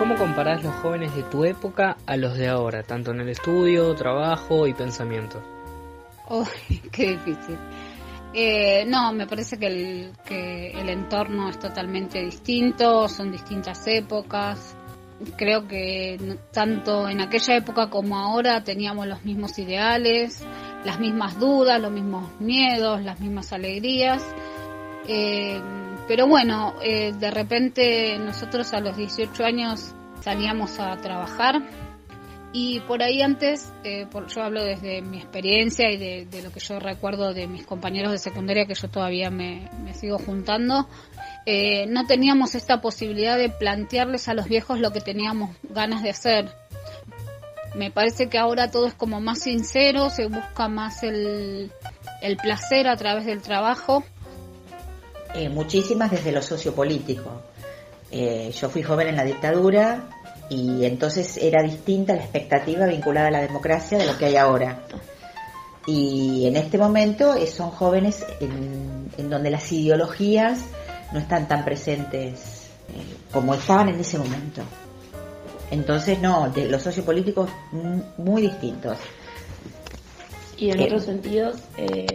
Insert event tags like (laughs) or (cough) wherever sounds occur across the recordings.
¿cómo comparás los jóvenes de tu época a los de ahora, tanto en el estudio, trabajo y pensamiento? Oh, (laughs) qué difícil. Eh, no, me parece que el, que el entorno es totalmente distinto, son distintas épocas. Creo que tanto en aquella época como ahora teníamos los mismos ideales, las mismas dudas, los mismos miedos, las mismas alegrías. Eh, pero bueno, eh, de repente nosotros a los 18 años salíamos a trabajar y por ahí antes, eh, yo hablo desde mi experiencia y de, lo que yo recuerdo de mis compañeros de secundaria que yo todavía me, sigo juntando, eh, no teníamos esta posibilidad de plantearles a los viejos lo que teníamos ganas de hacer. Me parece que ahora todo es como más sincero, se busca más el, placer a través del trabajo. Eh, muchísimas desde lo sociopolítico. yo fui joven en la dictadura, y entonces era distinta la expectativa vinculada a la democracia de lo que hay ahora. Y en este momento eh, son jóvenes en, donde las ideologías no están tan presentes eh, como estaban en ese momento. Entonces, no, de los sociopolíticos muy distintos. Y en otros sentidos, eh,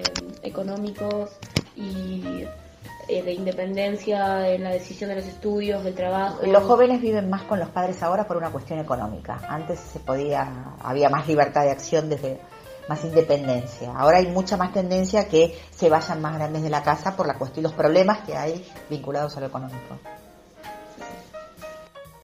económicos y eh, de independencia en la decisión de los estudios, del trabajo. Los jóvenes viven más con los padres ahora por una cuestión económica. Antes se podía, había más libertad de acción desde más independencia. Ahora hay mucha más tendencia que se vayan más grandes de la casa por la cuestión, los problemas que hay vinculados a lo económico.